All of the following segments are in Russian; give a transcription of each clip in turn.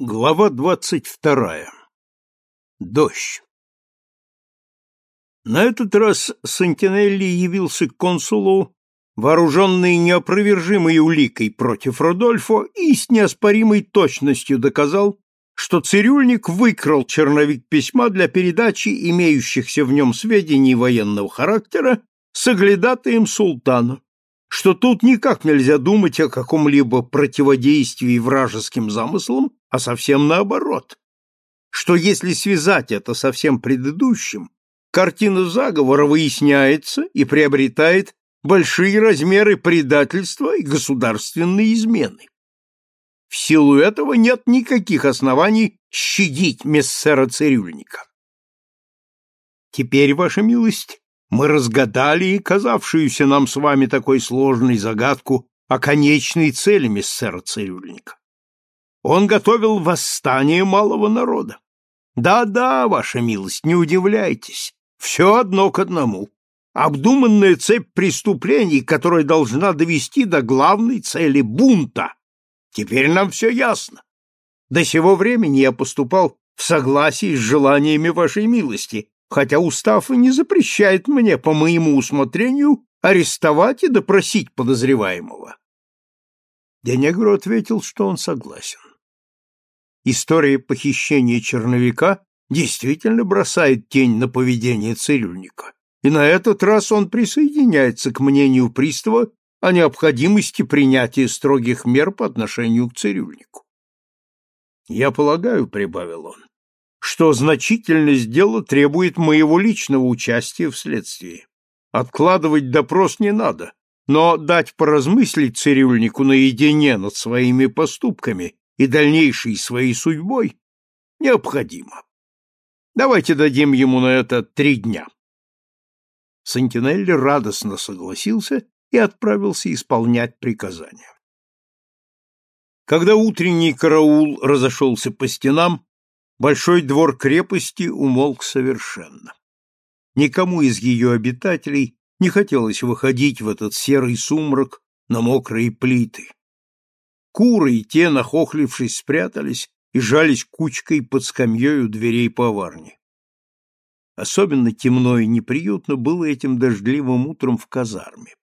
Глава двадцать вторая. Дождь. На этот раз Сантинелли явился к консулу, вооруженный неопровержимой уликой против Родольфо и с неоспоримой точностью доказал, что цирюльник выкрал черновик письма для передачи имеющихся в нем сведений военного характера соглядатаем султана что тут никак нельзя думать о каком-либо противодействии вражеским замыслам, а совсем наоборот. Что если связать это со всем предыдущим, картина заговора выясняется и приобретает большие размеры предательства и государственной измены. В силу этого нет никаких оснований щадить мессера цирюльника. Теперь, ваша милость, мы разгадали и казавшуюся нам с вами такой сложной загадку о конечной цели мессера цирюльника. Он готовил восстание малого народа. Да-да, ваша милость, не удивляйтесь, все одно к одному. Обдуманная цепь преступлений, которая должна довести до главной цели бунта. Теперь нам все ясно. До сего времени я поступал в согласии с желаниями вашей милости, хотя устав и не запрещает мне по моему усмотрению арестовать и допросить подозреваемого. Денегро ответил, что он согласен. История похищения черновика действительно бросает тень на поведение цирюльника, и на этот раз он присоединяется к мнению пристава о необходимости принятия строгих мер по отношению к цирюльнику. «Я полагаю», — прибавил он, что значительность дела требует моего личного участия в следствии. Откладывать допрос не надо, но дать поразмыслить цирюльнику наедине над своими поступками и дальнейшей своей судьбой необходимо. Давайте дадим ему на это три дня. Сантинелли радостно согласился и отправился исполнять приказания. Когда утренний караул разошелся по стенам, большой двор крепости умолк совершенно. Никому из ее обитателей не хотелось выходить в этот серый сумрак на мокрые плиты. Куры и те, нахохлившись, спрятались и жались кучкой под скамьей у дверей поварни. Особенно темно и неприютно было этим дождливым утром в казарме.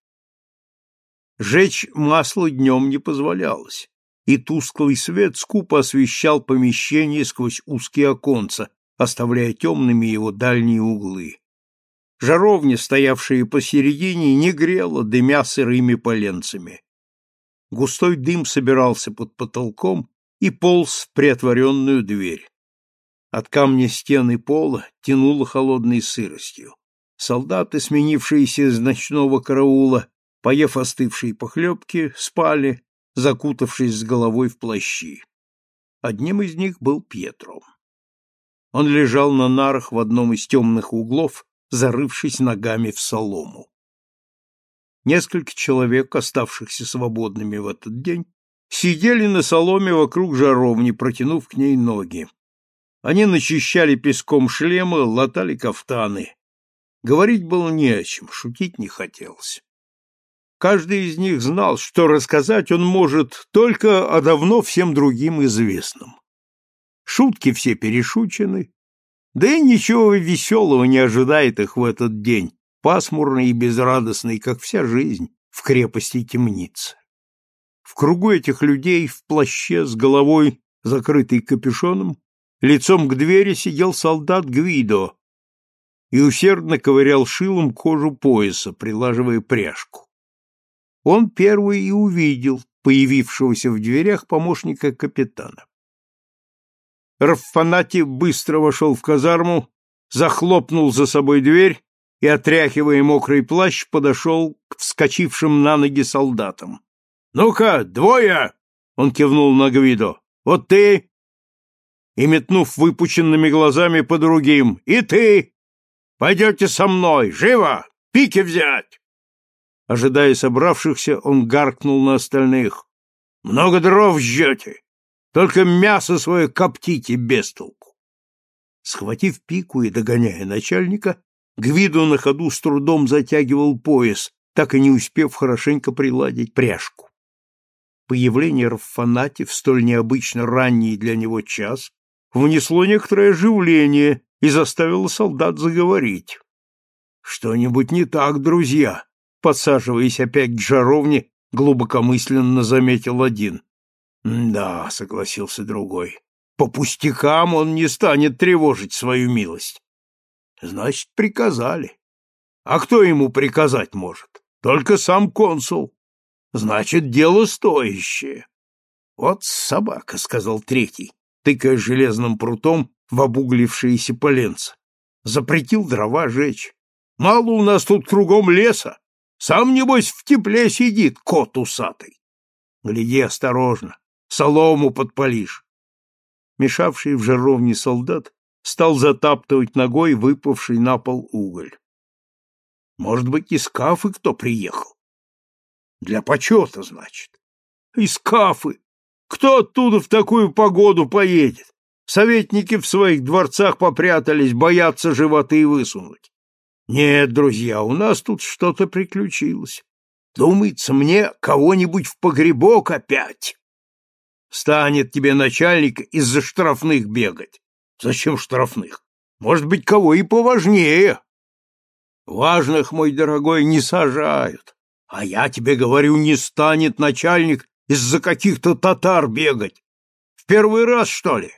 Жечь масло днем не позволялось, и тусклый свет скупо освещал помещение сквозь узкие оконца, оставляя темными его дальние углы. Жаровня, стоявшая посередине, не грела, дымя сырыми поленцами. Густой дым собирался под потолком и полз в приотворенную дверь. От камня стены пола тянуло холодной сыростью. Солдаты, сменившиеся из ночного караула, поев остывшие похлебки, спали, закутавшись с головой в плащи. Одним из них был Пьетро. Он лежал на нарах в одном из темных углов, зарывшись ногами в солому. Несколько человек, оставшихся свободными в этот день, сидели на соломе вокруг жаровни, протянув к ней ноги. Они начищали песком шлемы, латали кафтаны. Говорить было не о чем, шутить не хотелось. Каждый из них знал, что рассказать он может только о давно всем другим известном. Шутки все перешучены, да и ничего веселого не ожидает их в этот день, пасмурный и безрадостный, как вся жизнь в крепости темницы. В кругу этих людей в плаще с головой, закрытой капюшоном, лицом к двери сидел солдат Гвидо и усердно ковырял шилом кожу пояса, прилаживая пряжку он первый и увидел появившегося в дверях помощника капитана. Раффанати быстро вошел в казарму, захлопнул за собой дверь и, отряхивая мокрый плащ, подошел к вскочившим на ноги солдатам. — Ну-ка, двое! — он кивнул на Гвидо. — Вот ты! И, метнув выпученными глазами по другим, — и ты! Пойдете со мной! Живо! Пики взять! Ожидая собравшихся, он гаркнул на остальных. «Много дров жжете! Только мясо свое коптите без толку!» Схватив пику и догоняя начальника, Гвиду на ходу с трудом затягивал пояс, так и не успев хорошенько приладить пряжку. Появление Раффанати в столь необычно ранний для него час внесло некоторое оживление и заставило солдат заговорить. «Что-нибудь не так, друзья?» Подсаживаясь опять к жаровне, глубокомысленно заметил один. «Да», — согласился другой, — «по пустякам он не станет тревожить свою милость». «Значит, приказали. А кто ему приказать может? Только сам консул. Значит, дело стоящее». «Вот собака», — сказал третий, тыкая железным прутом в обуглившиеся поленца. «Запретил дрова жечь. Мало у нас тут кругом леса. Сам, небось, в тепле сидит, кот усатый. Гляди осторожно, солому подпалишь. Мешавший в жаровне солдат стал затаптывать ногой выпавший на пол уголь. Может быть, из кафы кто приехал? Для почета, значит. Из кафы. Кто оттуда в такую погоду поедет? Советники в своих дворцах попрятались, боятся животы высунуть. Нет, друзья, у нас тут что-то приключилось. Думается мне, кого-нибудь в погребок опять. Станет тебе начальник из-за штрафных бегать. Зачем штрафных? Может быть, кого и поважнее. Важных, мой дорогой, не сажают. А я тебе говорю, не станет начальник из-за каких-то татар бегать. В первый раз, что ли?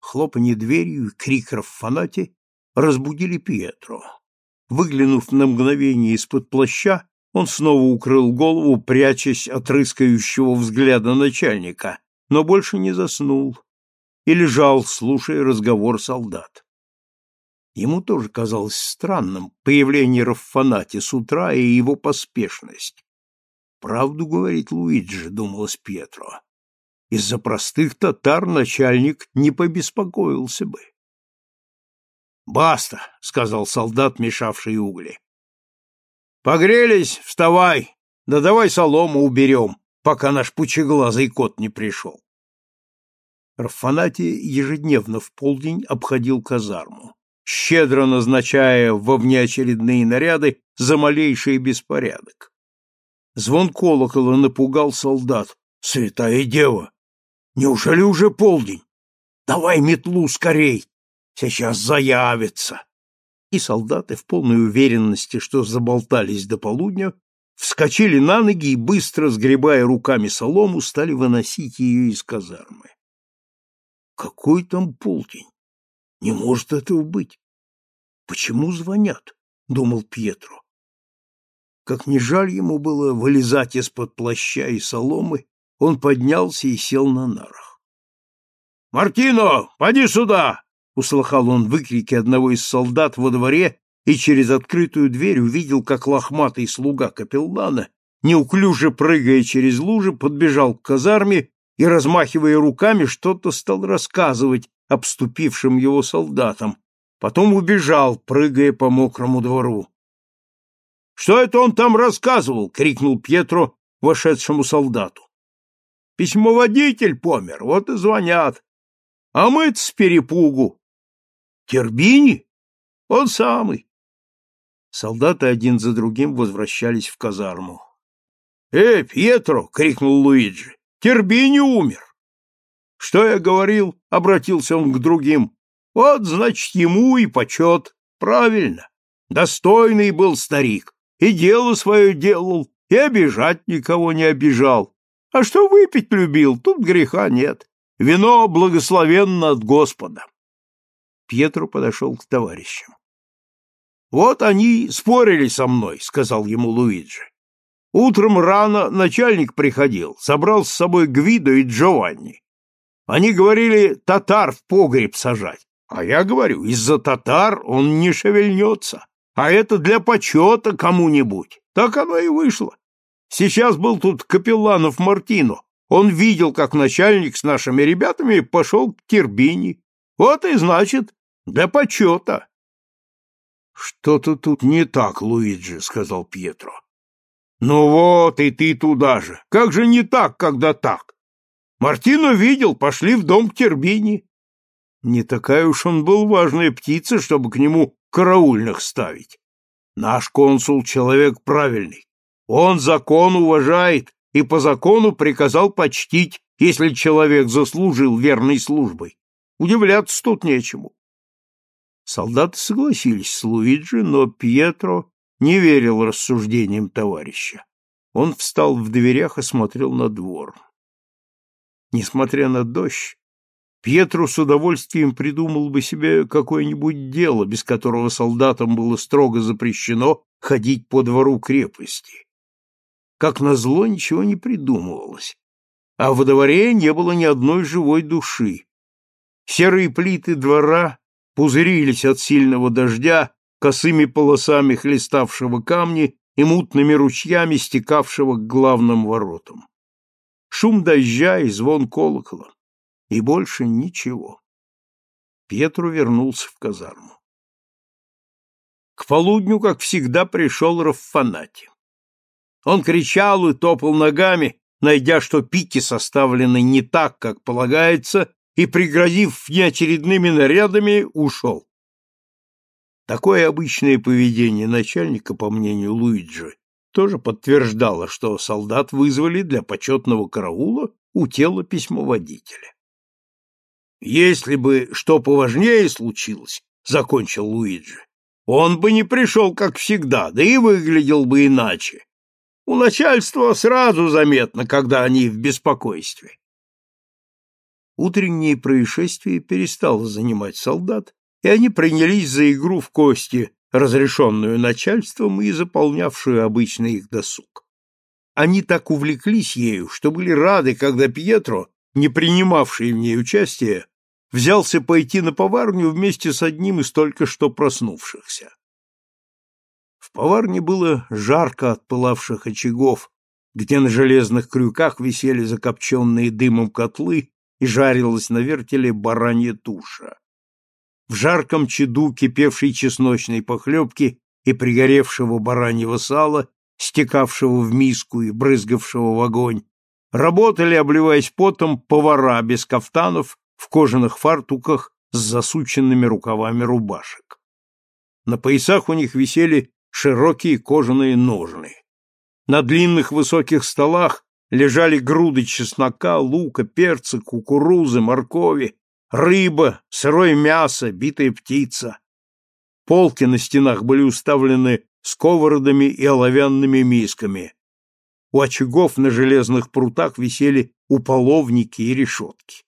Хлопанье дверью и крик Раффанати разбудили Пьетро. Выглянув на мгновение из-под плаща, он снова укрыл голову, прячась от рыскающего взгляда начальника, но больше не заснул и лежал, слушая разговор солдат. Ему тоже казалось странным появление Раффанати с утра и его поспешность. «Правду говорит Луиджи», — думалось Пьетро. «Из-за простых татар начальник не побеспокоился бы». «Баста!» — сказал солдат, мешавший угли. «Погрелись? Вставай! Да давай солому уберем, пока наш пучеглазый кот не пришел». Раффанати ежедневно в полдень обходил казарму, щедро назначая во внеочередные наряды за малейший беспорядок. Звон колокола напугал солдат. «Святая дева! Неужели уже полдень? Давай метлу скорей! Сейчас заявится. И солдаты, в полной уверенности, что заболтались до полудня, вскочили на ноги и, быстро сгребая руками солому, стали выносить ее из казармы. Какой там полдень? Не может этого быть. Почему звонят? — думал Пьетро. Как не жаль ему было вылезать из-под плаща и соломы, он поднялся и сел на нарах. — Мартино, поди сюда! Услыхал он выкрики одного из солдат во дворе и через открытую дверь увидел, как лохматый слуга капеллана, неуклюже прыгая через лужи, подбежал к казарме и, размахивая руками, что-то стал рассказывать обступившим его солдатам, потом убежал, прыгая по мокрому двору. — Что это он там рассказывал? — крикнул Пьетро вошедшему солдату. — Письмоводитель помер, вот и звонят. А мы с перепугу Тербини? Он самый. Солдаты один за другим возвращались в казарму. «Э, Пьетро!» — крикнул Луиджи. «Тербини умер!» «Что я говорил?» — обратился он к другим. «Вот, значит, ему и почет. Правильно. Достойный был старик. И дело свое делал, и обижать никого не обижал. А что выпить любил, тут греха нет. Вино благословенно от Господа. Пьетро подошел к товарищам. «Вот они спорили со мной», — сказал ему Луиджи. «Утром рано начальник приходил, собрал с собой Гвидо и Джованни. Они говорили татар в погреб сажать, а я говорю, из-за татар он не шевельнется, а это для почета кому-нибудь. Так оно и вышло. Сейчас был тут Капелланов Мартино. Он видел, как начальник с нашими ребятами пошел к Тербини. Вот и значит, для почета. Что-то тут не так, Луиджи, сказал Пьетро. Ну вот, и ты туда же. Как же не так, когда так? Мартино видел, пошли в дом к Тербини. Не такая уж он был важная птица, чтобы к нему караульных ставить. Наш консул человек правильный. Он закон уважает и по закону приказал почтить, если человек заслужил верной службой. Удивляться тут нечему. Солдаты согласились с Луиджи, но Пьетро не верил рассуждениям товарища. Он встал в дверях и смотрел на двор. Несмотря на дождь, Пьетро с удовольствием придумал бы себе какое-нибудь дело, без которого солдатам было строго запрещено ходить по двору крепости. Как назло, ничего не придумывалось, а во дворе не было ни одной живой души. Серые плиты двора пузырились от сильного дождя, косыми полосами хлеставшего камни и мутными ручьями стекавшего к главным воротам. Шум дождя и звон колокола. И больше ничего. Петру вернулся в казарму. К полудню, как всегда, пришел Раффанати. Он кричал и топал ногами, найдя, что пики составлены не так, как полагается, и, пригрозив неочередными нарядами, ушел. Такое обычное поведение начальника, по мнению Луиджи, тоже подтверждало, что солдат вызвали для почетного караула у тела письмоводителя. «Если бы что поважнее случилось, — закончил Луиджи, — он бы не пришел, как всегда, да и выглядел бы иначе. У начальства сразу заметно, когда они в беспокойстве. Утреннее происшествие перестало занимать солдат, и они принялись за игру в кости, разрешенную начальством и заполнявшую обычный их досуг. Они так увлеклись ею, что были рады, когда Пьетро, не принимавший в ней участия, взялся пойти на поварню вместе с одним из только что проснувшихся. В поварне было жарко от пылавших очагов, где на железных крюках висели закопченные дымом котлы и жарилась на вертеле баранья туша. В жарком чаду кипевшей чесночной похлебки и пригоревшего бараньего сала, стекавшего в миску и брызгавшего в огонь, работали, обливаясь потом, повара без кафтанов в кожаных фартуках с засученными рукавами рубашек. На поясах у них висели широкие кожаные ножны. На длинных высоких столах лежали груды чеснока, лука, перца, кукурузы, моркови, рыба, сырое мясо, битая птица. Полки на стенах были уставлены сковородами и оловянными мисками. У очагов на железных прутах висели уполовники и решетки.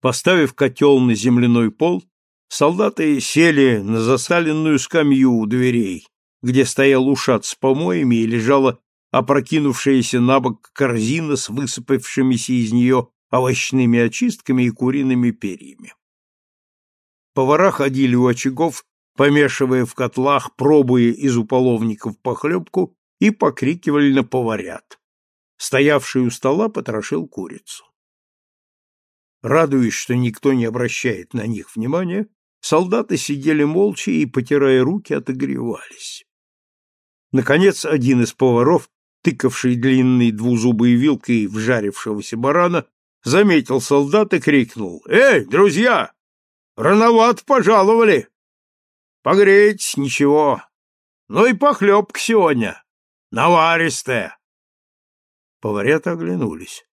Поставив котел на земляной пол, солдаты сели на засаленную скамью у дверей, где стоял ушат с помоями и лежала опрокинувшаяся на бок корзина с высыпавшимися из нее овощными очистками и куриными перьями. Повара ходили у очагов, помешивая в котлах, пробуя из уполовников похлебку, и покрикивали на поварят. Стоявший у стола потрошил курицу. Радуясь, что никто не обращает на них внимания, солдаты сидели молча и, потирая руки, отогревались. Наконец, один из поваров тыкавший длинной двузубой вилкой в жарившегося барана, заметил солдат и крикнул. «Эй, друзья! Рановато пожаловали! Погреть ничего. Ну и похлебка сегодня. Наваристая!» Поварята оглянулись.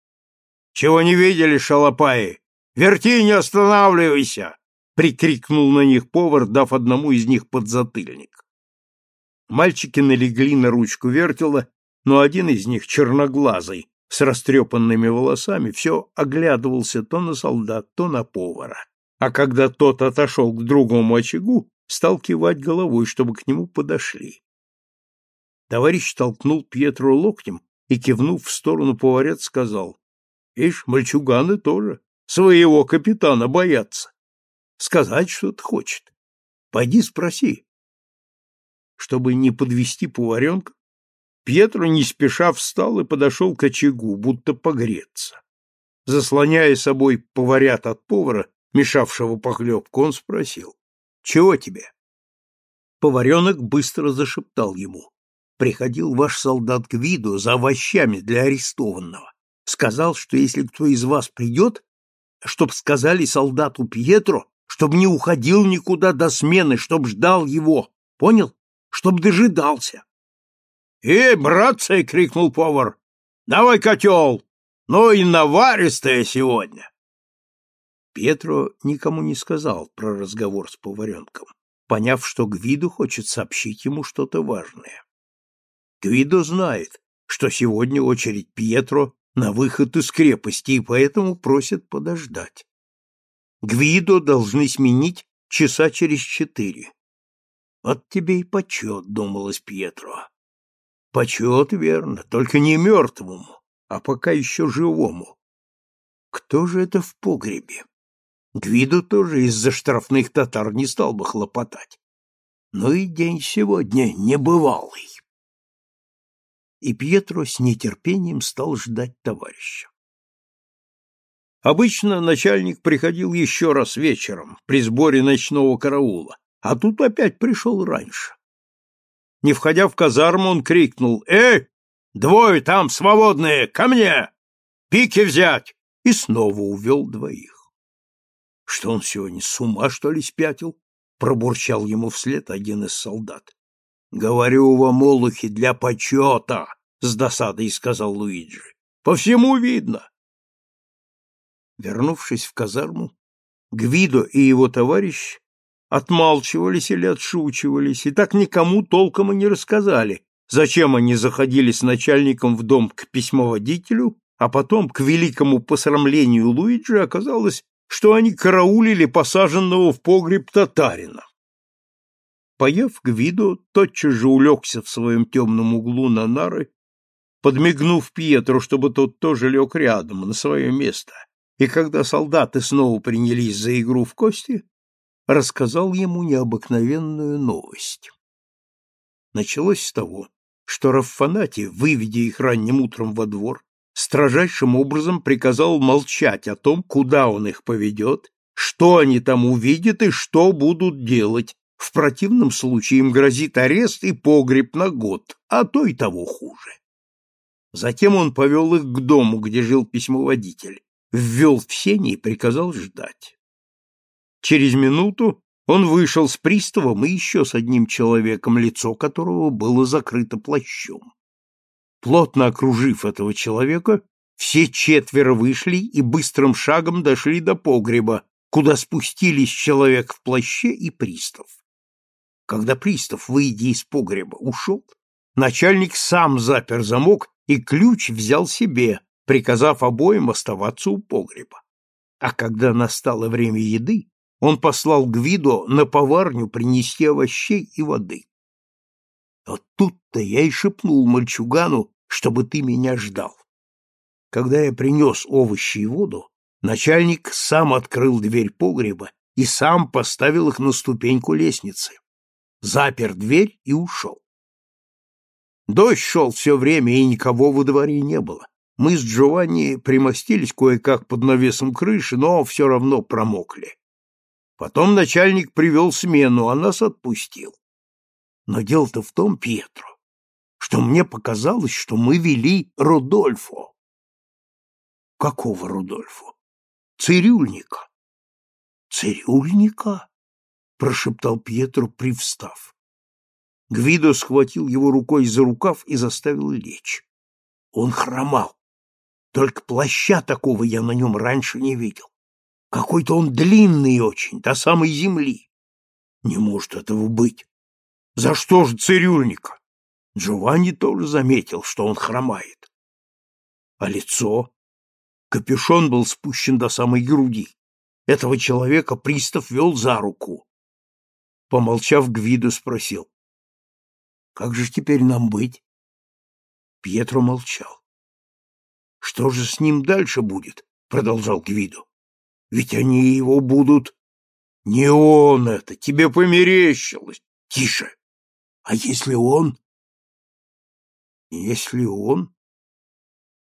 «Чего не видели, шалопаи? Верти, не останавливайся!» — прикрикнул на них повар, дав одному из них подзатыльник. Мальчики налегли на ручку вертела но один из них, черноглазый, с растрепанными волосами, все оглядывался то на солдат, то на повара. А когда тот отошел к другому очагу, стал кивать головой, чтобы к нему подошли. Товарищ толкнул Пьетру локтем и, кивнув в сторону поварят, сказал, «Ишь, мальчуганы тоже своего капитана боятся. Сказать что-то хочет. Пойди спроси». Чтобы не подвести поваренка, Пьетро не спеша встал и подошел к очагу, будто погреться. Заслоняя собой поварят от повара, мешавшего похлебку, он спросил, «Чего тебе?» Поваренок быстро зашептал ему, «Приходил ваш солдат к виду за овощами для арестованного. Сказал, что если кто из вас придет, чтоб сказали солдату Пьетро, чтоб не уходил никуда до смены, чтоб ждал его, понял? Чтоб дожидался. «Эй, братцы!» — крикнул повар. Давай котел! Ну и наваристая сегодня!» Пьетро никому не сказал про разговор с поваренком, поняв, что Гвидо хочет сообщить ему что-то важное. Гвидо знает, что сегодня очередь Пьетро на выход из крепости, и поэтому просит подождать. Гвидо должны сменить часа через четыре. Вот тебе и почет, думалось Пьетро. Почет, верно, только не мертвому, а пока еще живому. Кто же это в погребе? Гвидо тоже из-за штрафных татар не стал бы хлопотать. Но и день сегодня небывалый. И Пьетро с нетерпением стал ждать товарища. Обычно начальник приходил еще раз вечером при сборе ночного караула, а тут опять пришел раньше. Не входя в казарму, он крикнул «Эй, двое там свободные, ко мне! Пики взять!» и снова увел двоих. Что он сегодня, с ума, что ли, спятил? Пробурчал ему вслед один из солдат. Говорю вам, олухи, для почета, с досадой сказал Луиджи. По всему видно. Вернувшись в казарму, Гвидо и его товарищ отмалчивались или отшучивались, и так никому толком и не рассказали, зачем они заходили с начальником в дом к письмоводителю, а потом, к великому посрамлению Луиджи, оказалось, что они караулили посаженного в погреб татарина. Поев, Гвидо тотчас же улегся в своем темном углу на нары, подмигнув Пьетру, чтобы тот тоже лег рядом, на свое место, и когда солдаты снова принялись за игру в кости, рассказал ему необыкновенную новость. Началось с того, что Раффанати, выведя их ранним утром во двор, строжайшим образом приказал молчать о том, куда он их поведет, что они там увидят и что будут делать. В противном случае им грозит арест и погреб на год, а то и того хуже. Затем он повел их к дому, где жил письмоводитель, ввел в сени и приказал ждать. Через минуту он вышел с приставом и еще с одним человеком, лицо которого было закрыто плащом. Плотно окружив этого человека, все четверо вышли и быстрым шагом дошли до погреба, куда спустились человек в плаще и пристав. Когда пристав, выйдя из погреба, ушел, начальник сам запер замок и ключ взял себе, приказав обоим оставаться у погреба. А когда настало время еды, он послал Гвидо на поварню принести овощей и воды. Вот тут-то я и шепнул мальчугану, чтобы ты меня ждал. Когда я принес овощи и воду, начальник сам открыл дверь погреба и сам поставил их на ступеньку лестницы, запер дверь и ушел. Дождь шел все время, и никого во дворе не было. Мы с Джованни примостились кое-как под навесом крыши, но все равно промокли. Потом начальник привел смену, а нас отпустил. Но дело-то в том, Пьетро, что мне показалось, что мы вели Рудольфо. Какого Рудольфо? Цирюльника. Цирюльника? прошептал Пьетро, привстав. Гвидо схватил его рукой за рукав и заставил лечь. Он хромал. Только плаща такого я на нем раньше не видел. Какой-то он длинный очень, до самой земли. Не может этого быть. За что же цирюльника? Джованни тоже заметил, что он хромает. А лицо? Капюшон был спущен до самой груди. Этого человека пристав вел за руку. Помолчав, Гвиду спросил. «Как же теперь нам быть?» Пьетро молчал. «Что же с ним дальше будет?» — продолжал Гвиду. «Ведь они его будут...» «Не он это, тебе померещилось!» «Тише! А если он...» Если он...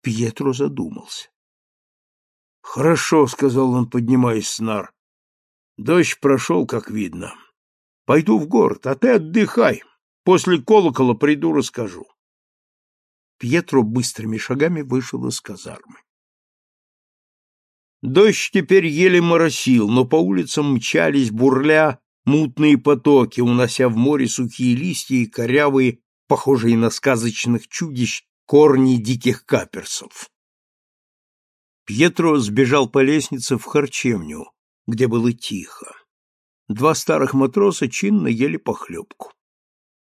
Пьетро задумался. «Хорошо», — сказал он, поднимаясь с нар. «Дождь прошел, как видно. Пойду в город, а ты отдыхай. После колокола приду, расскажу». Пьетро быстрыми шагами вышел из казармы. Дождь теперь еле моросил, но по улицам мчались, бурля, мутные потоки, унося в море сухие листья и корявые похожие на сказочных чудищ, корни диких каперсов. Пьетро сбежал по лестнице в харчевню, где было тихо. Два старых матроса чинно ели похлебку.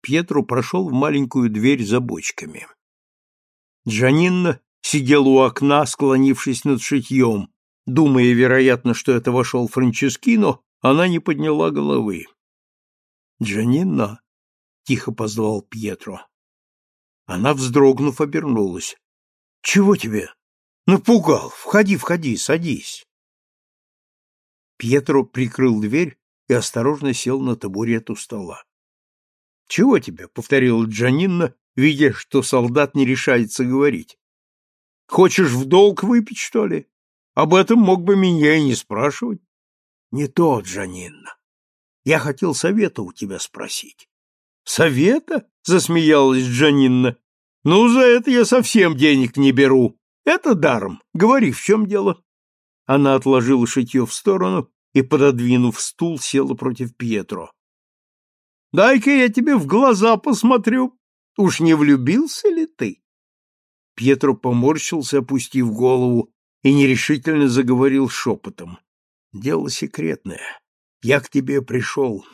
Пьетро прошел в маленькую дверь за бочками. Джанинна сидела у окна, склонившись над шитьем. Думая, вероятно, что это вошел Франческино, она не подняла головы. «Джанинна!» — тихо позвал Пьетро. Она, вздрогнув, обернулась. «Чего тебе?» «Напугал! Входи, входи, садись!» Пьетро прикрыл дверь и осторожно сел на табурет у стола. «Чего тебе?» — повторила Джанинна, видя, что солдат не решается говорить. «Хочешь в долг выпить, что ли? Об этом мог бы меня и не спрашивать». «Не то, Джанинна. Я хотел совета у тебя спросить». «Совета?» — засмеялась Джанинна. «Ну, за это я совсем денег не беру. Это даром. Говори, в чем дело?» Она отложила шитье в сторону и, пододвинув стул, села против Пьетро. «Дай-ка я тебе в глаза посмотрю. Уж не влюбился ли ты?» Пьетро поморщился, опустив голову, и нерешительно заговорил шепотом. «Дело секретное. Я к тебе пришел.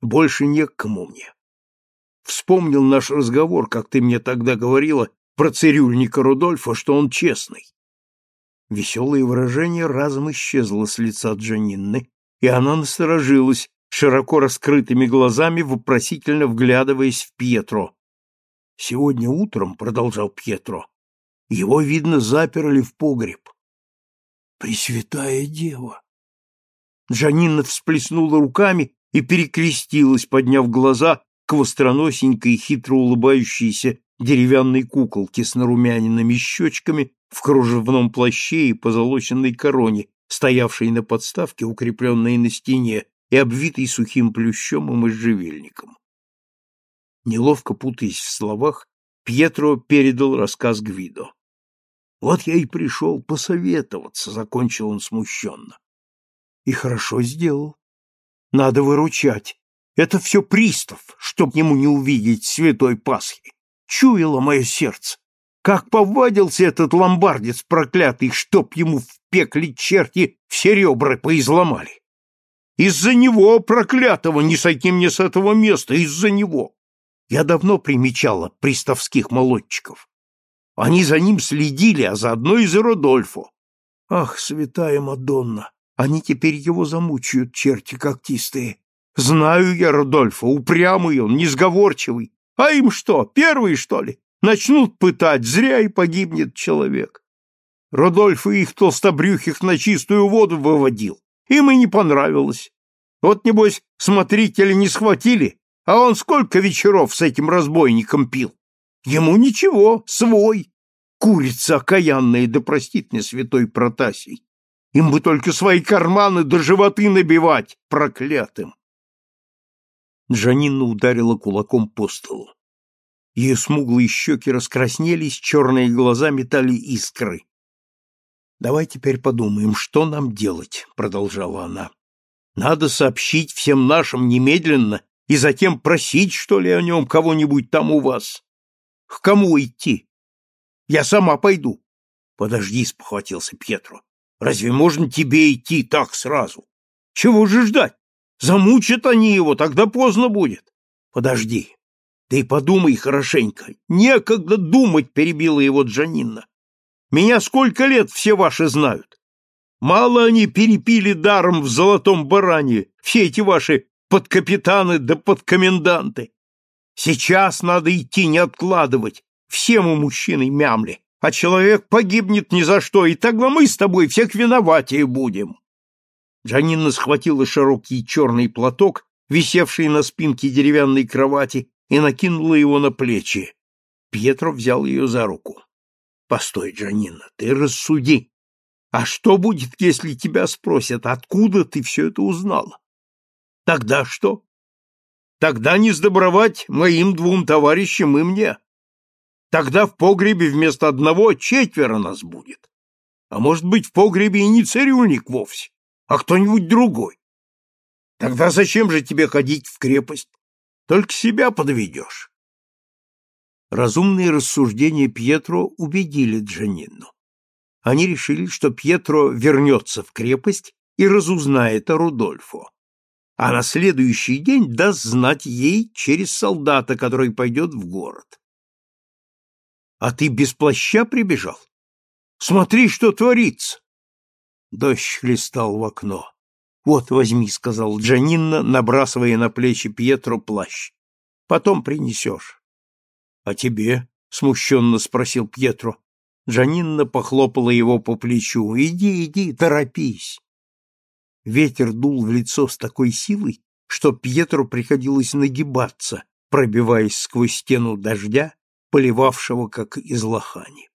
Больше не к кому мне. Вспомнил наш разговор, как ты мне тогда говорила про цирюльника Рудольфа, что он честный. Веселое выражение разом исчезло с лица Джанинны, и она насторожилась, широко раскрытыми глазами, вопросительно вглядываясь в Пьетро. «Сегодня утром», — продолжал Пьетро, — «его, видно, заперли в погреб». «Пресвятая Дева!» Джанинна всплеснула руками и перекрестилась, подняв глаза к востроносенькой, хитро улыбающейся деревянной куколке с нарумяненными щечками в кружевном плаще и позолоченной короне, стоявшей на подставке, укрепленной на стене и обвитой сухим плющом и можжевельником. Неловко путаясь в словах, Пьетро передал рассказ Гвидо. «Вот я и пришел посоветоваться», — закончил он смущенно. «И хорошо сделал. Надо выручать. Это все пристав, чтоб ему не увидеть святой Пасхи. Чуяло мое сердце. Как повадился этот ломбардец проклятый, чтоб ему в пекле черти все ребра поизломали. Из-за него, проклятого, не сойти мне с этого места, из-за него. Я давно примечала приставских молодчиков. Они за ним следили, а заодно и за Родольфо. Ах, святая Мадонна, они теперь его замучают, черти когтистые. Знаю я Родольфа, упрямый он, несговорчивый. А им что, первые, что ли? Начнут пытать, зря и погибнет человек. Родольф и их толстобрюхих на чистую воду выводил. Им и не понравилось. Вот, небось, смотрители не схватили, а он сколько вечеров с этим разбойником пил. Ему ничего, свой. Курица окаянная, да простит мне святой Протасий. Им бы только свои карманы до да животы набивать, проклятым. Джанинна ударила кулаком по столу. Ее смуглые щеки раскраснелись, черные глаза метали искры. «Давай теперь подумаем, что нам делать», — продолжала она. «Надо сообщить всем нашим немедленно и затем просить, что ли, о нем кого-нибудь там у вас. К кому идти? Я сама пойду». «Подожди», — спохватился Пьетро. «Разве можно тебе идти так сразу? Чего же ждать? Замучат они его, тогда поздно будет. Подожди. Ты подумай хорошенько. Некогда думать, перебила его Джанинна. Меня сколько лет все ваши знают. Мало они перепили даром в золотом баране, все эти ваши подкапитаны да подкоменданты. Сейчас надо идти, не откладывать. Все мы мужчины мямли, а человек погибнет ни за что, и тогда мы с тобой всех виноватее будем. Джанинна схватила широкий черный платок, висевший на спинке деревянной кровати, и накинула его на плечи. Пьетро взял ее за руку. — Постой, Джанинна, ты рассуди. А что будет, если тебя спросят, откуда ты все это узнала? Тогда что? Тогда не сдобровать моим двум товарищам и мне. Тогда в погребе вместо одного четверо нас будет. А может быть, в погребе и не цирюльник вовсе а кто-нибудь другой. Тогда зачем же тебе ходить в крепость? Только себя подведешь. Разумные рассуждения Пьетро убедили Джанинну. Они решили, что Пьетро вернется в крепость и разузнает о Рудольфо, а на следующий день даст знать ей через солдата, который пойдет в город. — А ты без плаща прибежал? Смотри, что творится! Дождь хлестал в окно. — Вот, возьми, — сказал Джанинна, набрасывая на плечи Пьетро плащ. — Потом принесешь. — А тебе? — смущенно спросил Пьетро. Джанинна похлопала его по плечу. — Иди, иди, торопись. Ветер дул в лицо с такой силой, что Пьетру приходилось нагибаться, пробиваясь сквозь стену дождя, поливавшего, как из лохани.